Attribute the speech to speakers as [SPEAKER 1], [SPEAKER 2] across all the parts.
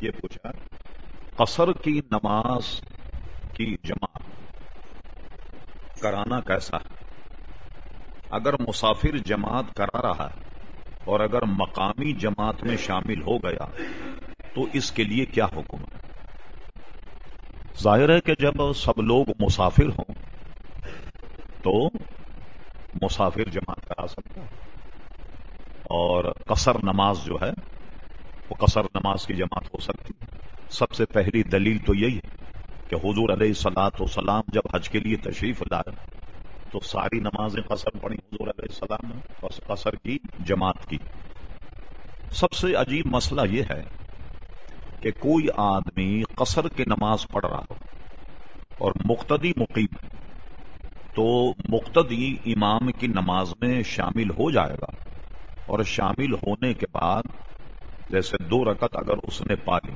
[SPEAKER 1] یہ پوچھا، قصر کی نماز کی جماعت کرانا کیسا ہے؟ اگر مسافر جماعت کرا رہا ہے اور اگر مقامی جماعت میں شامل ہو گیا، تو اس کے لیے کیا حکم ہے؟ ظاہر ہے کہ جب سب لوگ مسافر ہوں، تو مسافر جماعت کرا سکتا اور قصر نماز جو ہے وہ قصر نماز کی جماعت ہو سکتی ہے۔ سب سے پہلی دلیل تو یہی ہے کہ حضور علیہ سلاۃ وسلام جب حج کے لیے تشریف لائے، تو ساری نمازیں قصر پڑی حضور علیہ السلام نے قصر کی جماعت کی۔ سب سے عجیب مسئلہ یہ ہے کہ کوئی آدمی قصر کی نماز پڑھ رہا ہو اور مقتدی مقیم تو مقتدی امام کی نماز میں شامل ہو جائے گا۔ اور شامل ہونے کے بعد جیسے دو رکت اگر اس نے پا لی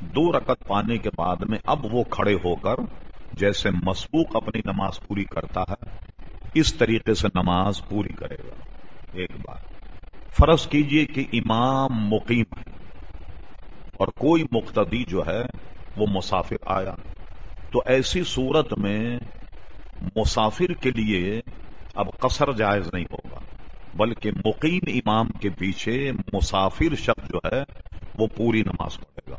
[SPEAKER 1] دو رکت پانے کے بعد میں اب وہ کھڑے ہو کر جیسے مسبوق اپنی نماز پوری کرتا ہے، اس طریقے سے نماز پوری کرے گا۔ ایک بار فرض کیجیے کہ امام مقیم ہے اور کوئی مقتدی جو ہے وہ مسافر آیا۔ تو ایسی صورت میں مسافر کے لیے اب قصر جائز نہیں ہوگا بلکہ مقیم امام کے پیچھے مسافر شخص جو ہے وہ پوری نماز پڑھے گا۔